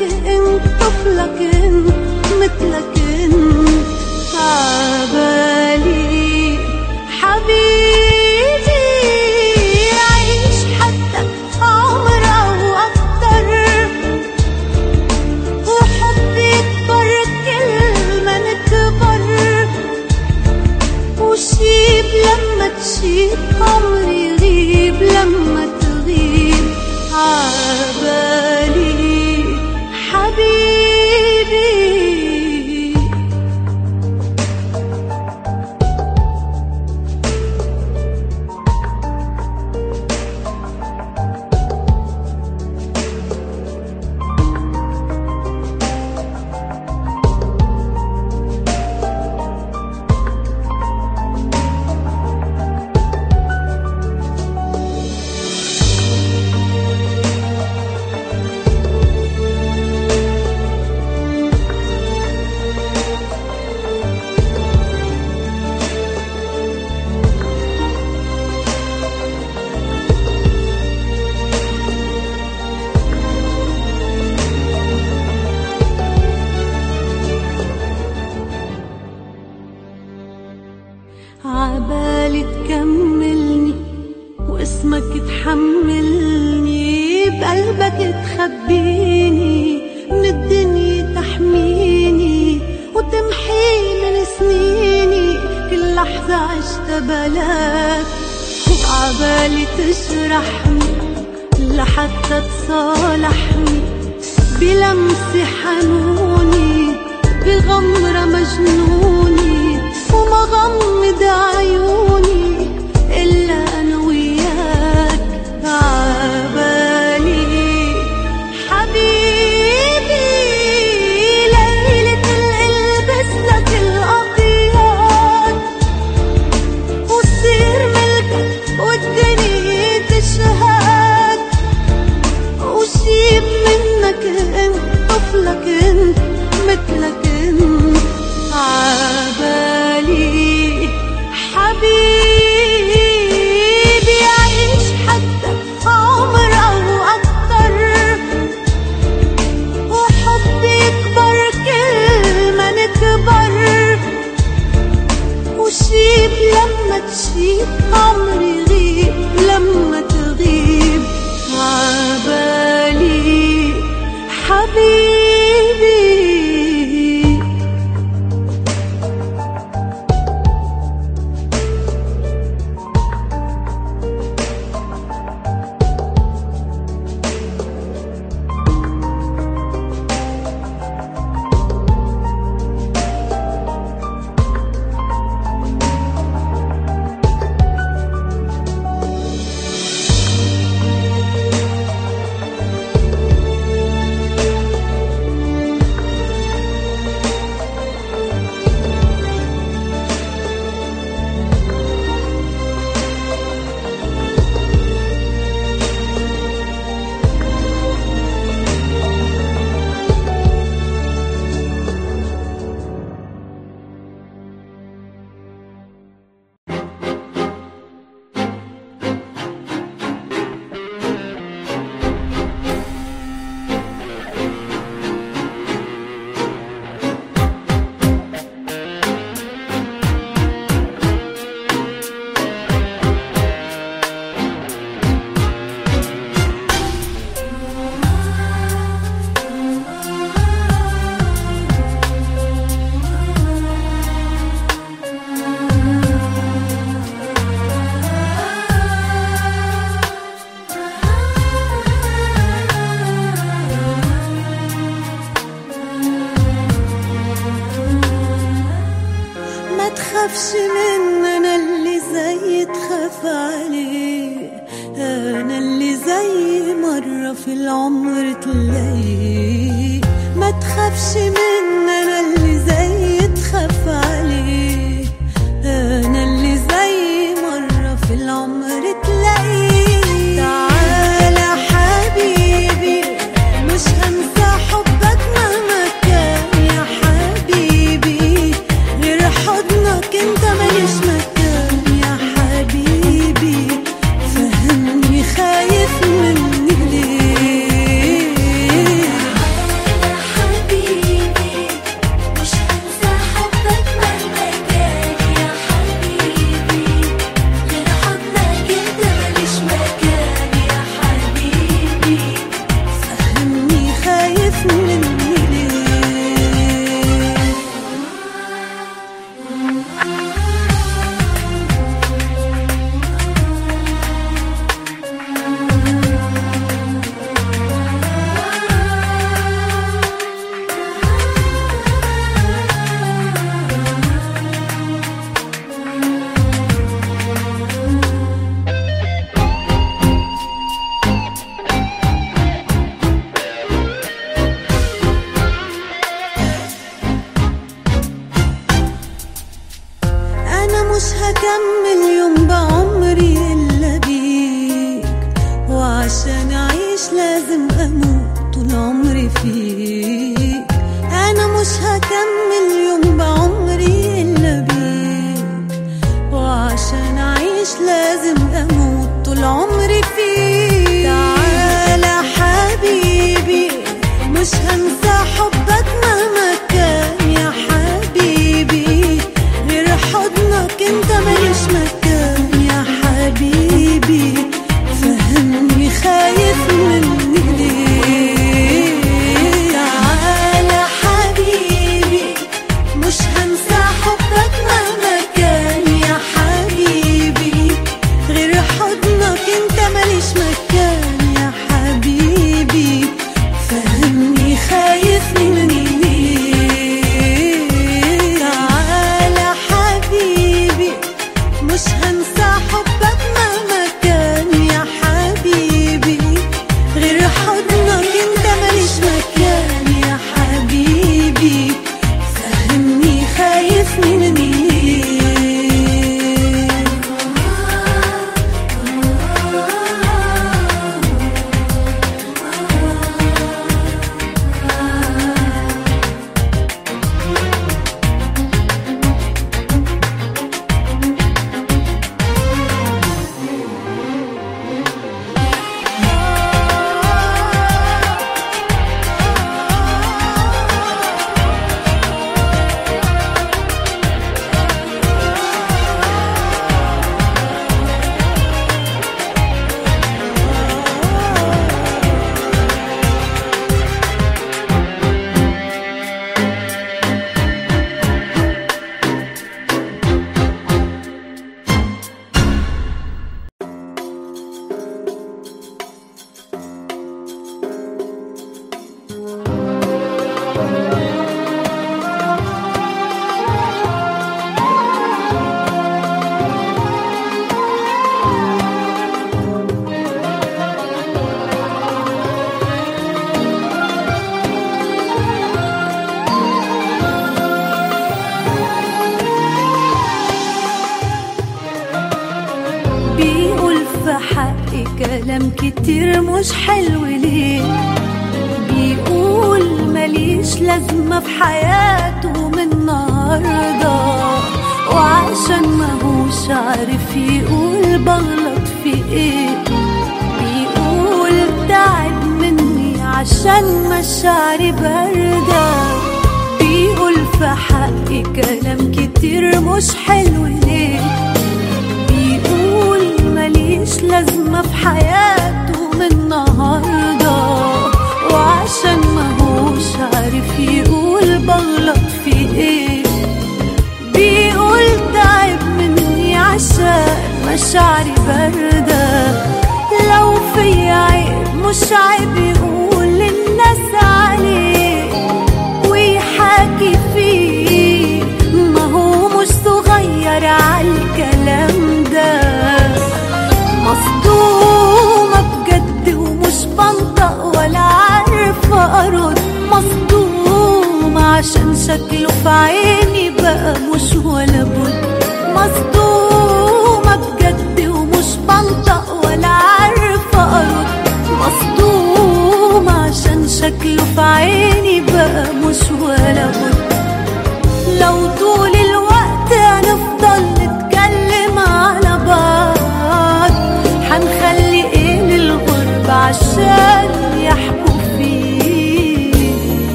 منك انت طفلك انت مثلك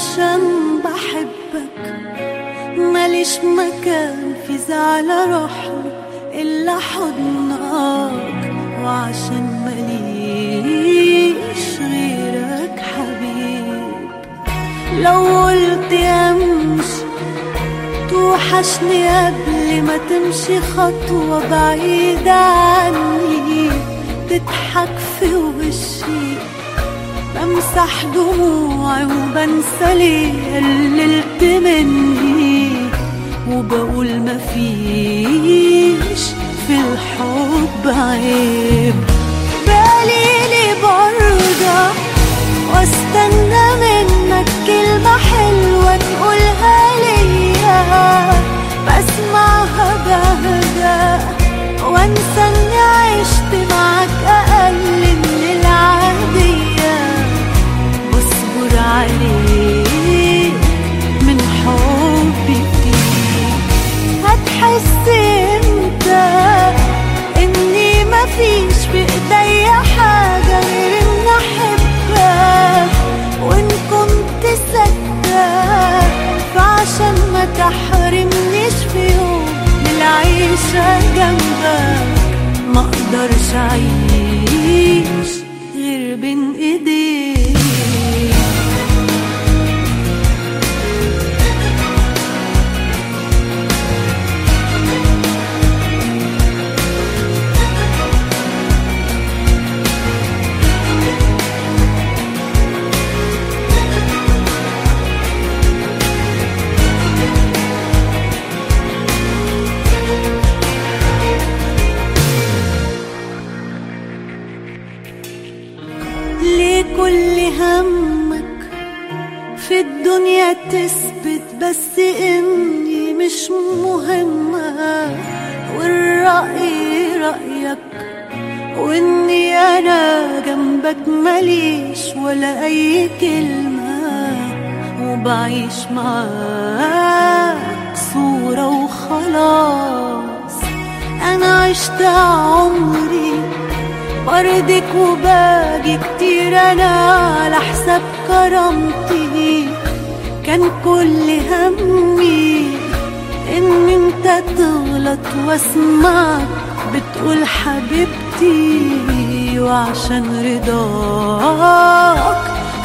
عشان بحبك. ماليش مكان في زعل روح إلا حضنك. وعشان ماليش غيرك حبيب. لو قلت أمشي توحشني قبل ما تمشي خطوة بعيدة عني. تضحك في وشي بمسح دموعي وبنسى ليه قللت مني وبقول مفيش في الحب عيب. بقليلي برضى واستنى منك كلمة حلوة تقولها ليا. بسمعها بهدى وانسى إني عشت معاك أقل من عليك من حبي فيك. هتحس انت إني ما مفيش بايديا حاجة غير إن أحبك. وإن كنت صدق فعشان ما تحرمنيش في يوم من العيشة جنبك ما أقدرش أعيش. تثبت بس إني مش مهمة والرأي رأيك وإني أنا جنبك ماليش ولا أي كلمة وبعيش معاك صورة وخلاص. أنا عشت عمري برضك وباجي كتير أنا على حساب كرامتي. كان كل همي إن أنت تغلط واسمعك بتقول حبيبتي وعشان رضاك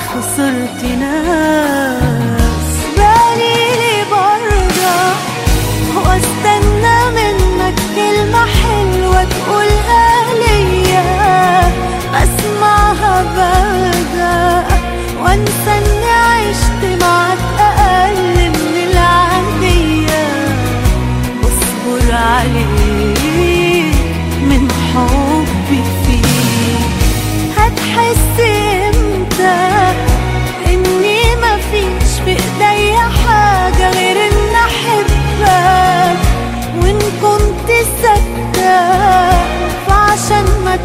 خسرت ناس. بالي برضه واستنى منك كلمة حلوة تقولها ليا أسمعها بدا وأنسى إني عشت معاك عليك من حبي فيك. هتحس إمتى؟ إني مفيش في إيديا حاجة غير ان أحبك. وإن كنت ساكتة فعشان ما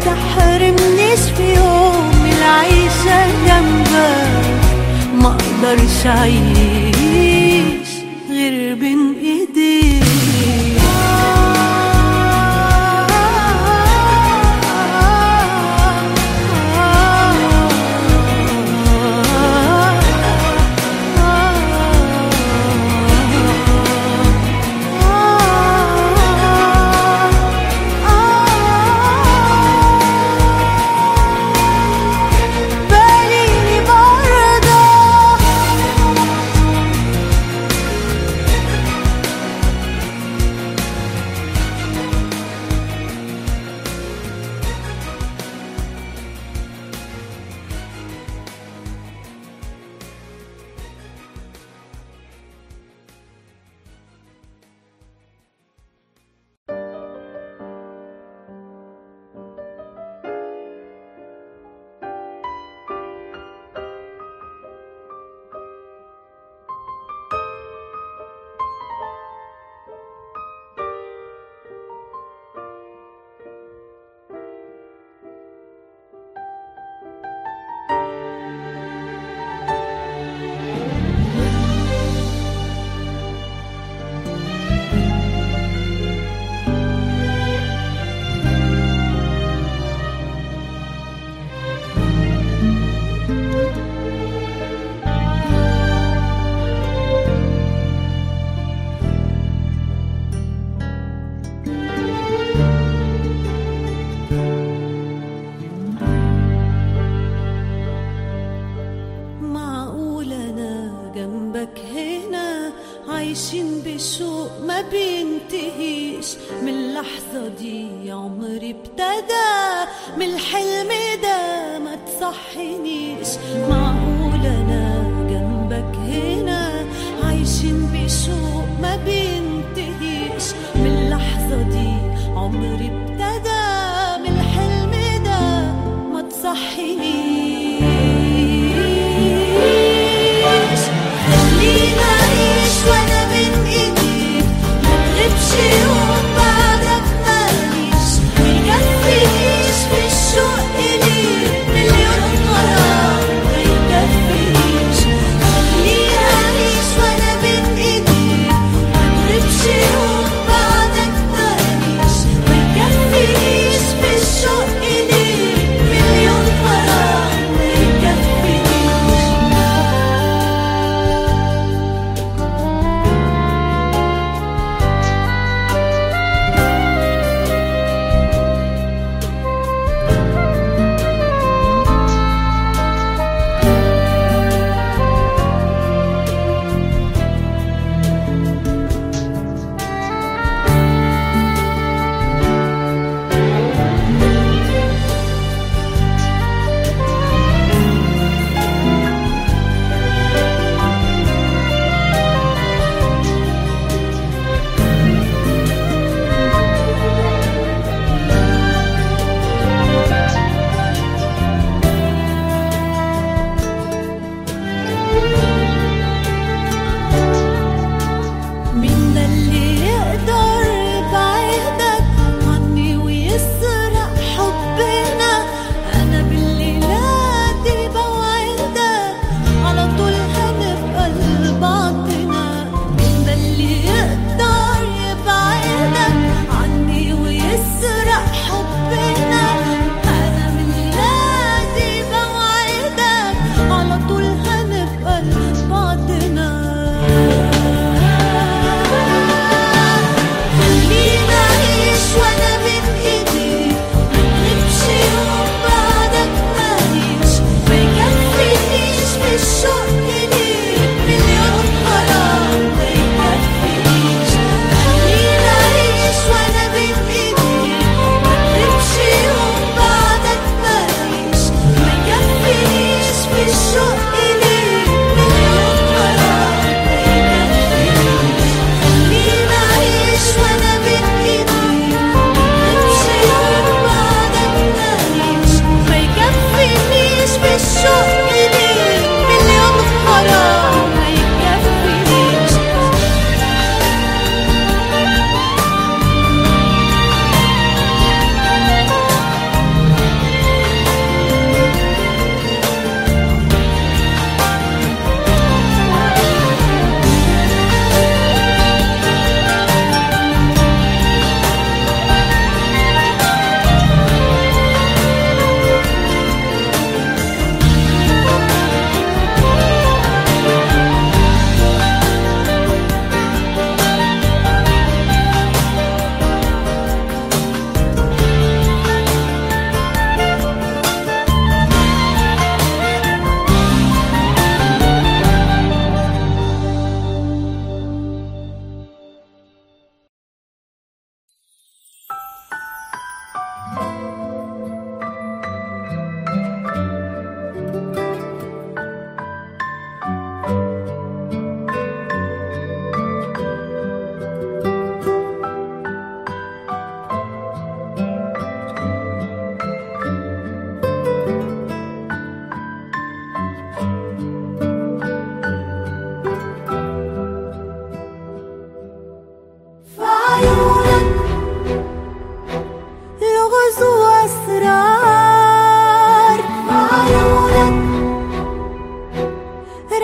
في يوم العيشة جنبك ما أقدرش أعيش.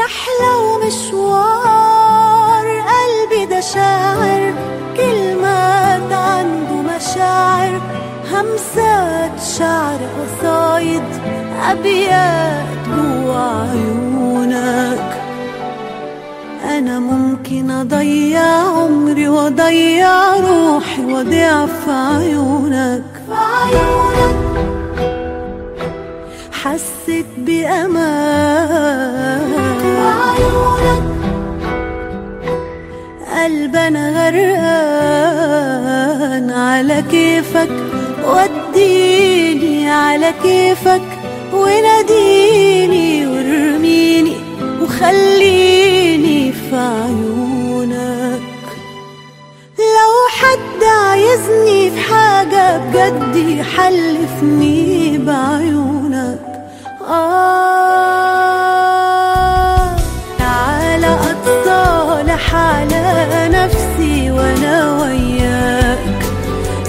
رحلة ومشوار قلبي ده شاعر. كلمات عنده مشاعر. همسات شعر قصايد. أبيات جوا عيونك. أنا ممكن أضيع عمري وأضيع روحي وأضيع في عيونك. في عيونك. حسيت بأمان. عيونك. قلب أنا غرقان على كيفك وديني على كيفك وناديني وارميني وخليني في عيونك. لو حد عايزني في حاجة بجد يحلفني بعيونك. آه. أتصالح على نفسي وأنا وياك.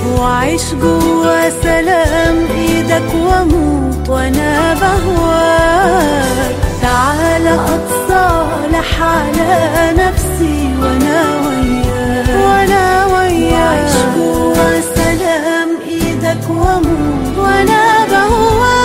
وأعيش جوا سلام إيدك وأموت وأنا بهواك. تعالى أتصالح على نفسي وأنا وياك. وأنا وياك. وأعيش جوا سلام إيدك وأموت وأنا بهواك.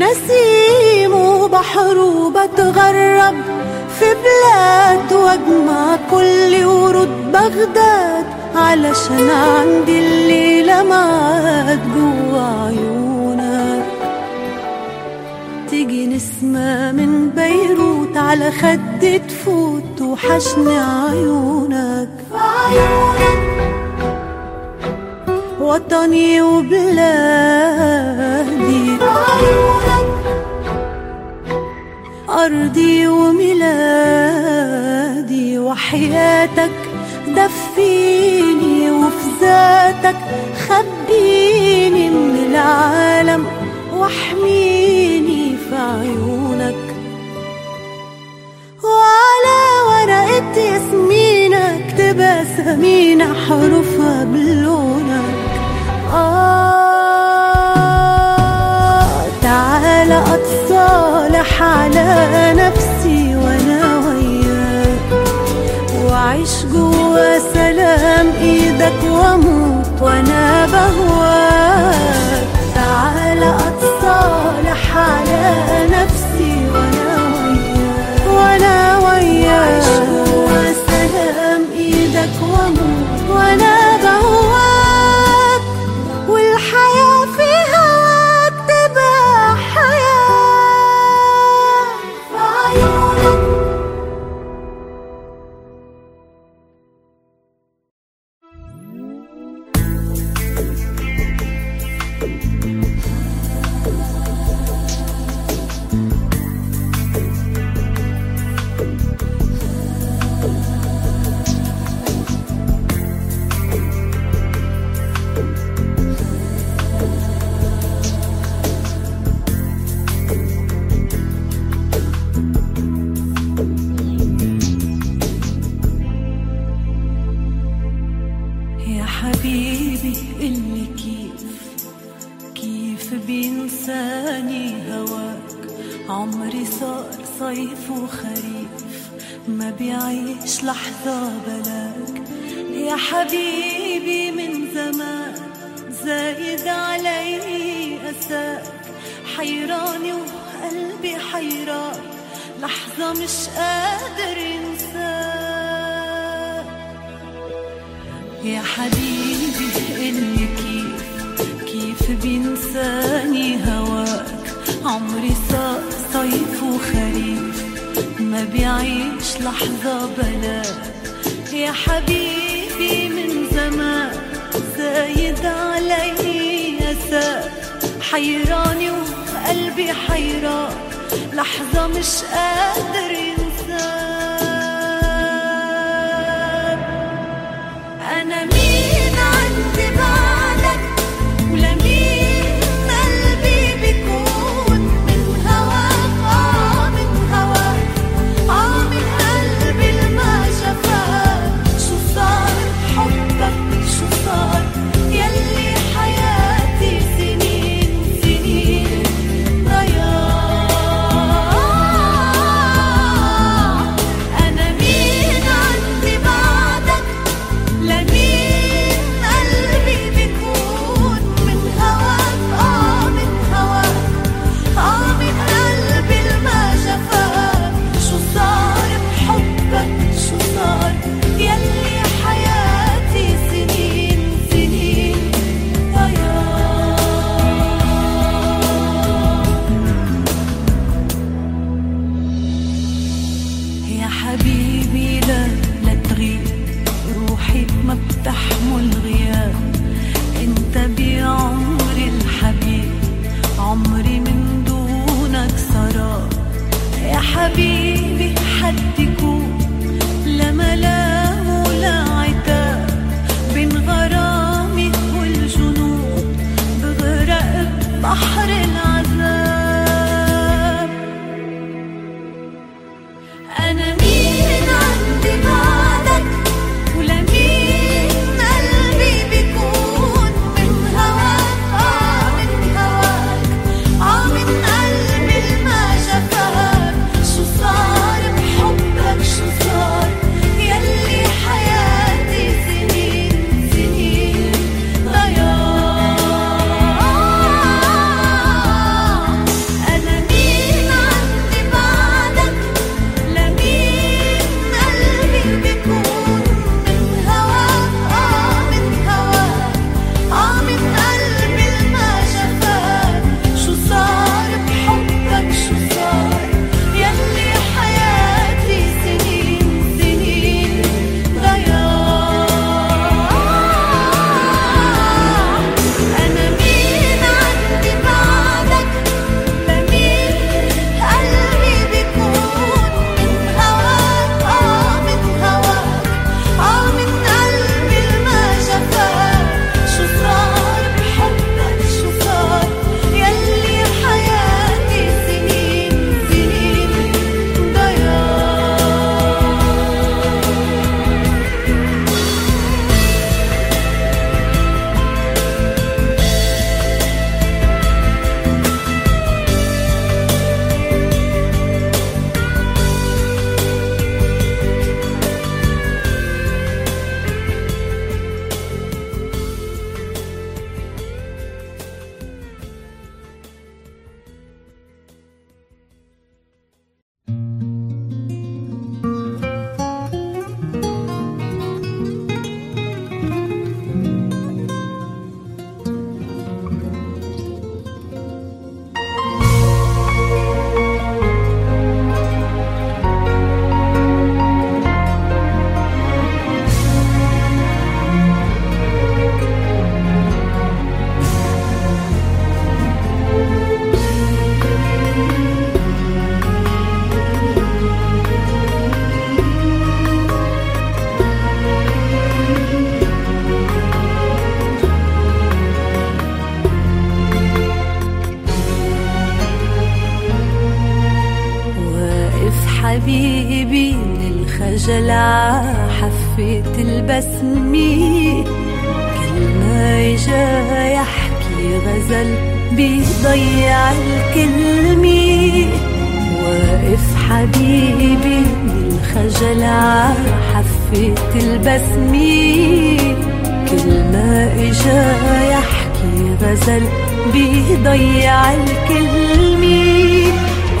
نسيم وبحر وبتغرب في بلاد واجمع كل ورود بغداد علشان عندي الليلة معاد جوا عيونك. تيجي نسمة من بيروت على خدي تفوت وحشني عيونك. عيونك وطني وبلادي. عيونك أرضي وميلادي وحياتك دفيني وفي ذاتك خبيني من العالم واحميني في عيونك. وعلى ورقة ياسمينك تبقى سمينة حروفها بلونك آه تعالى أتصالح على نفسي وأنا وياك. وأعيش جوا سلام إيدك وأموت وأنا بهواك. تعالى أتصالح على نفسي لحظة بلا يا حبيبي من زمان زايد علي أسى حيراني وقلبي حيران. لحظة مش قادر حبيبي حد كل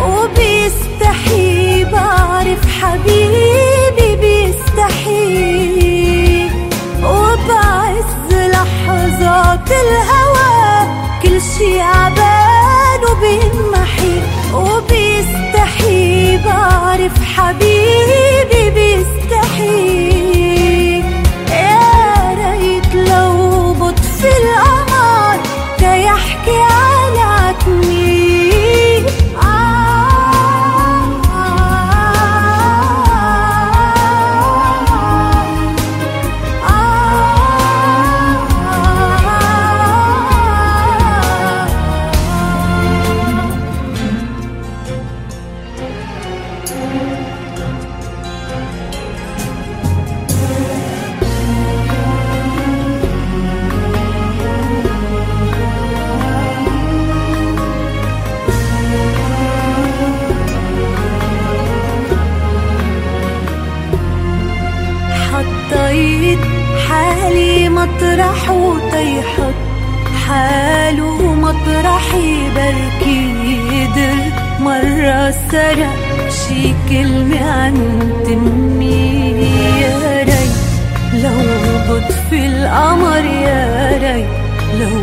وبيستحي بعرف حبيبي بيستحي. وبعز لحظات الهوى. كل شي عبان وبينمحي. وبيستحي بعرف حبيبي مرة سرق شي كلمة عن تمي يا ري. لو بطفي القمر يا ري. لو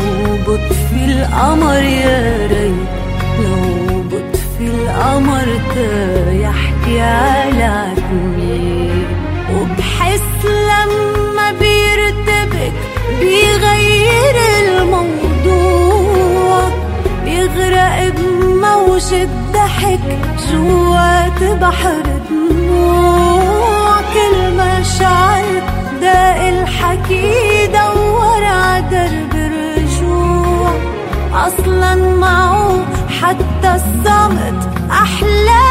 بطفي القمر يا ري. لو بطفي القمر يحكي على عتمي وبحس لما بيرتبك بيغير الموضوع. بيغرق بموجة ضحك جوات بحر دموع كل ما شعرت ده الحكي دور ع درب رجوع أصلا معه حتى الصمت احلام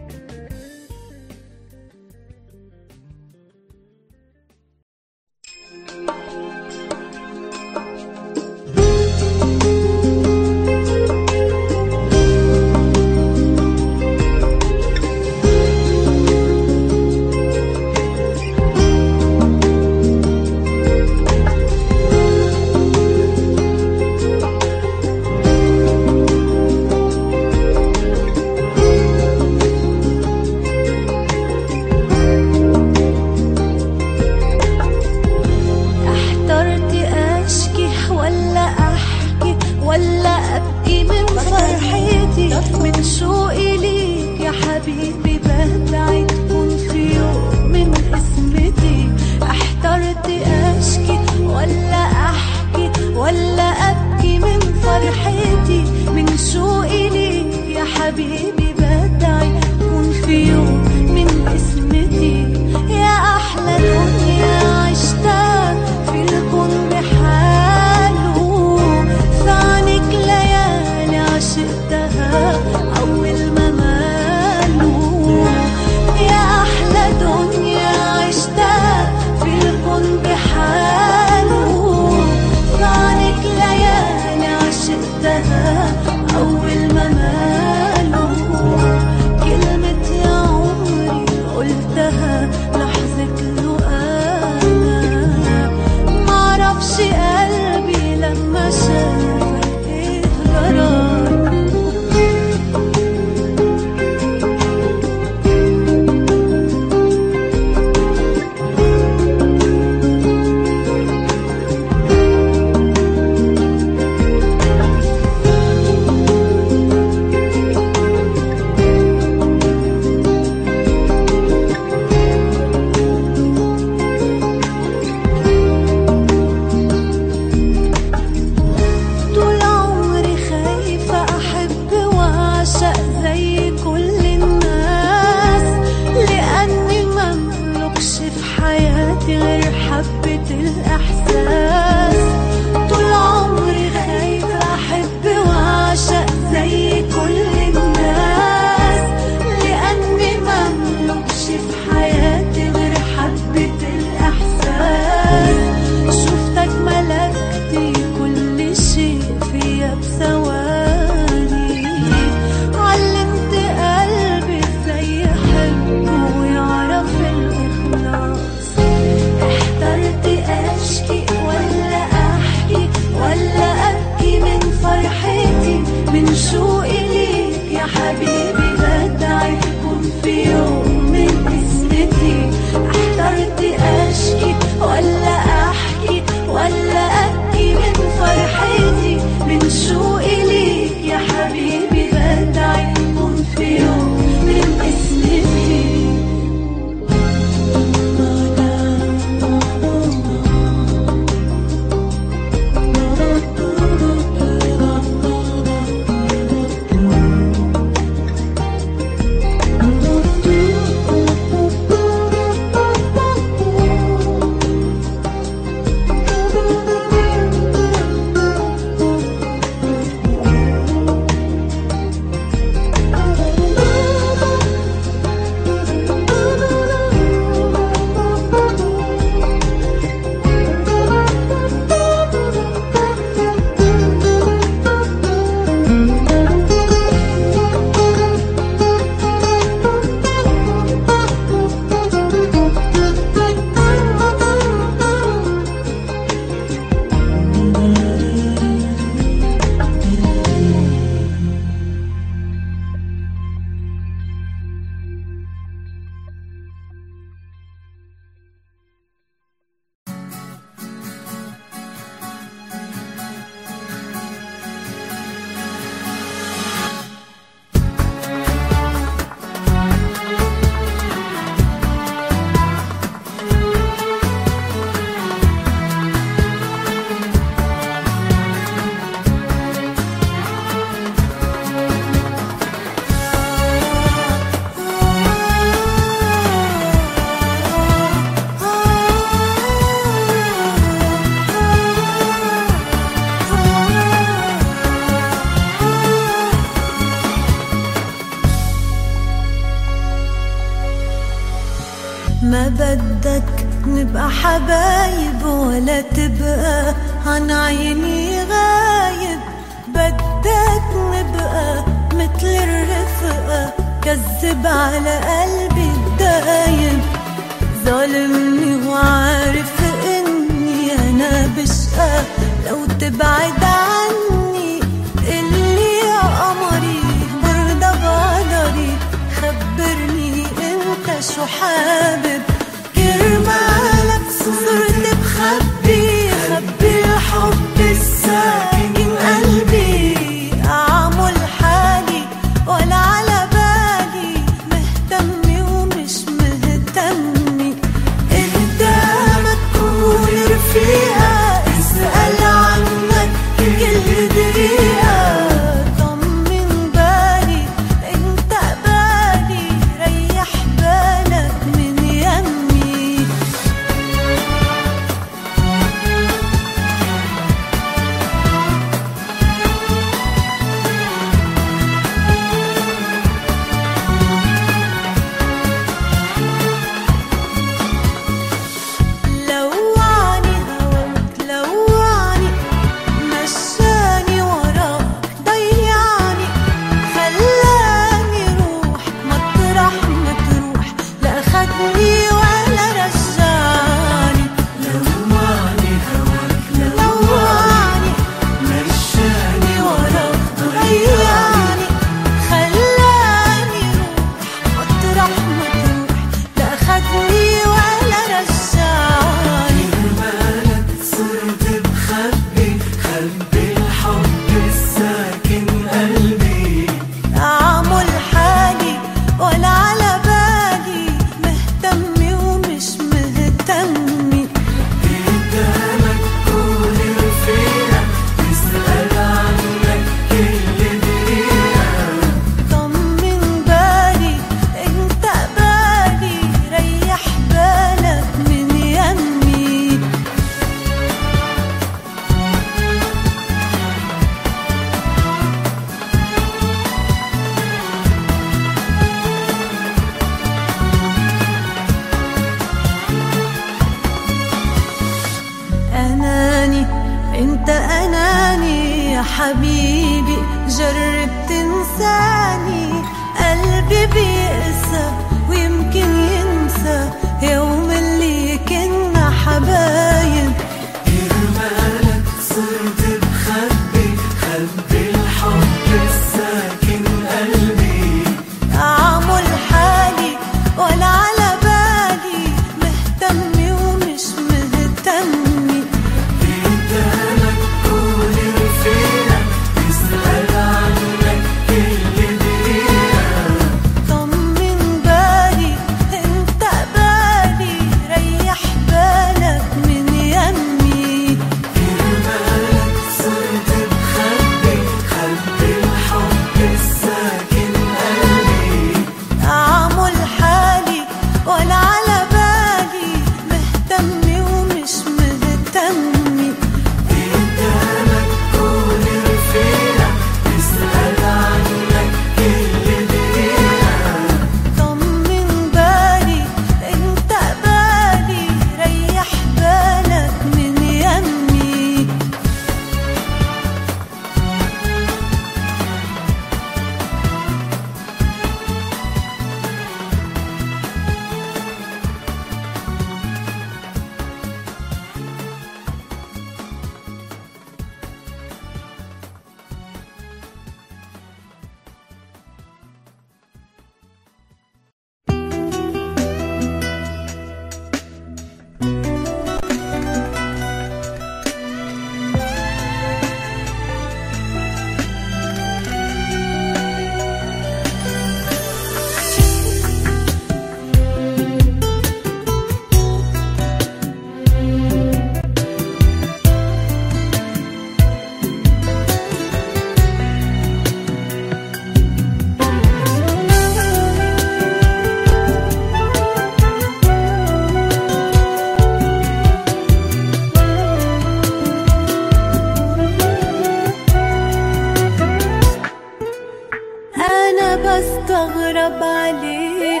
بستغرب عليه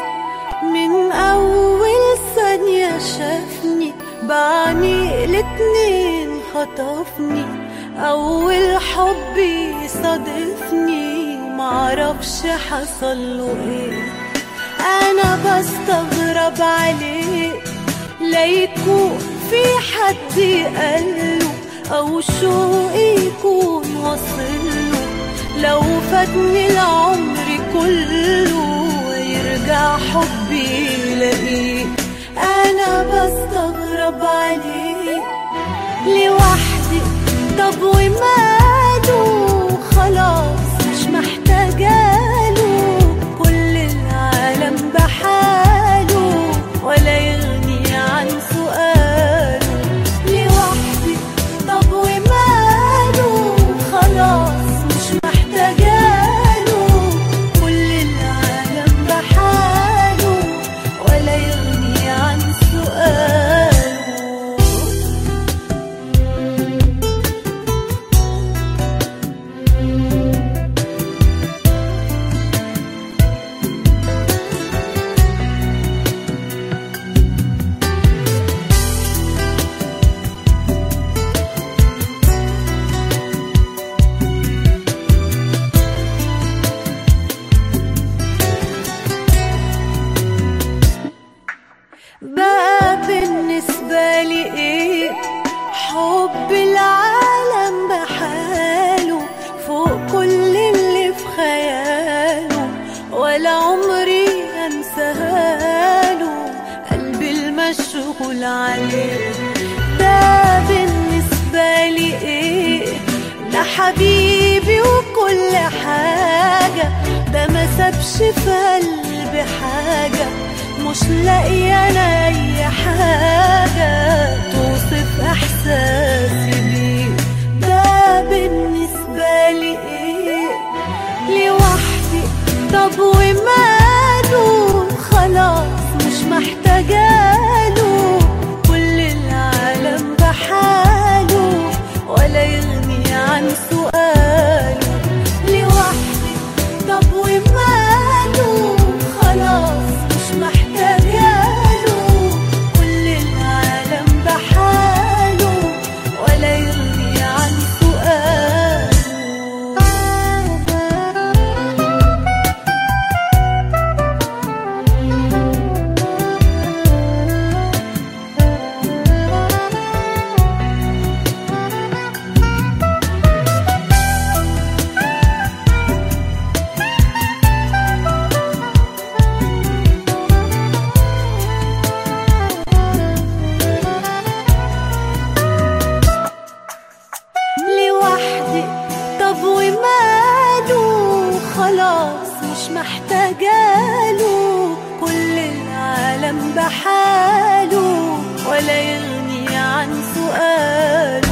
من أول ثانية شافني بعني الاتنين خطفني. أول حبي صادفني معرفش حصله إيه. أنا بستغرب عليه ليكو في حد قاله أو شوقي يكون وصله لو فاتني العمر كله يرجع حبي لقيه أنا بستغرب عليه. لوحدي طب ومالي خلاص مش محتاجاله كل العالم بحاله ولا يغني عن سؤاله.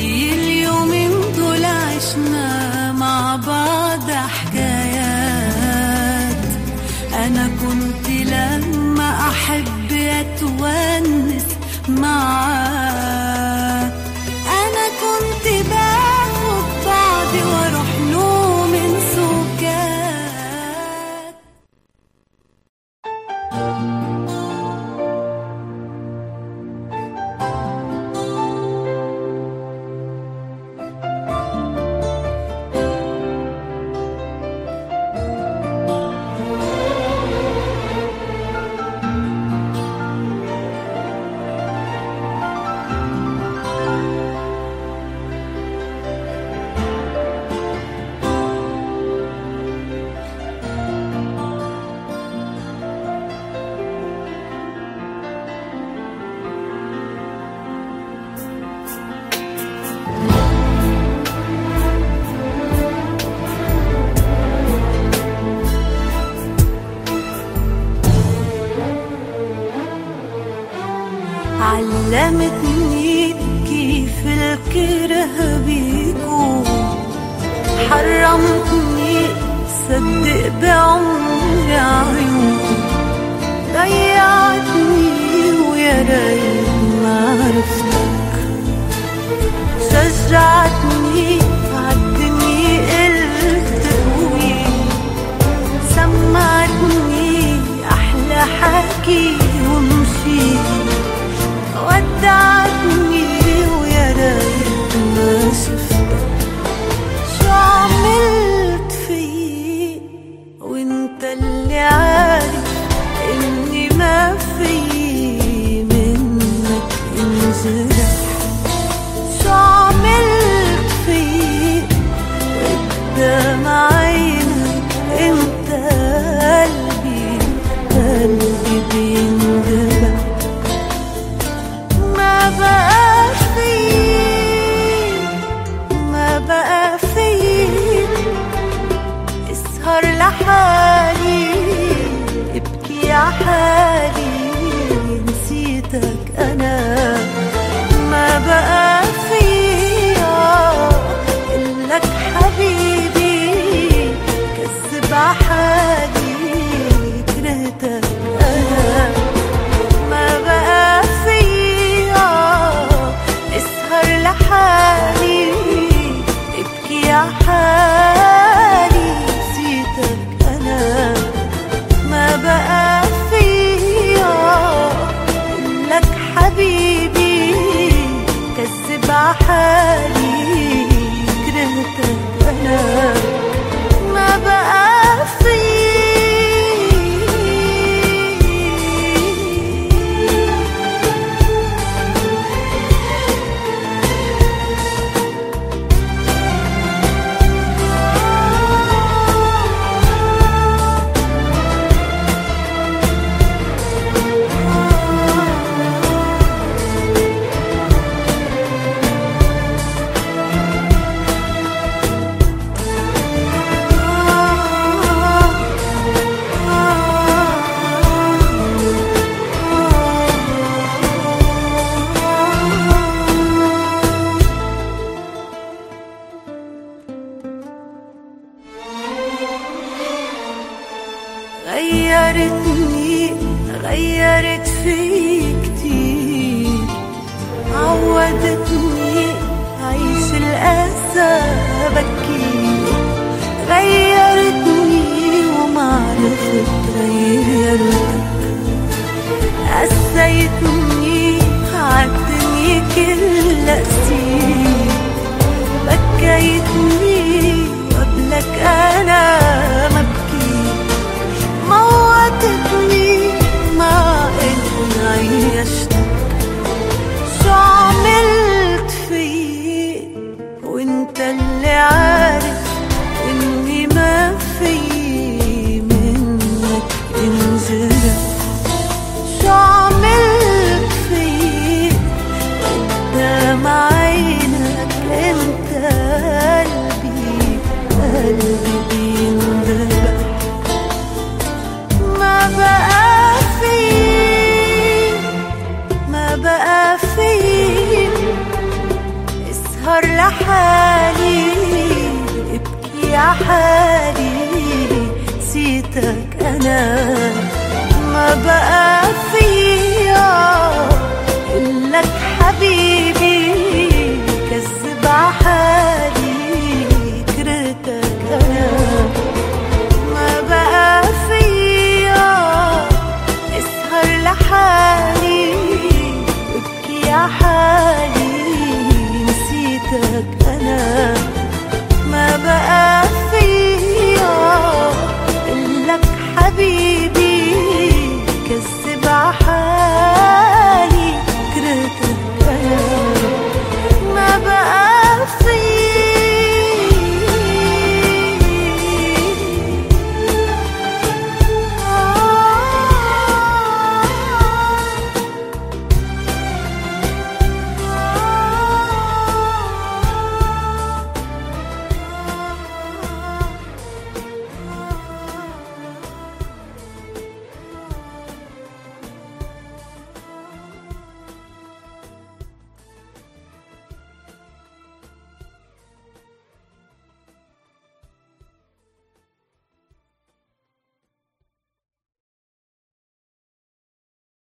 you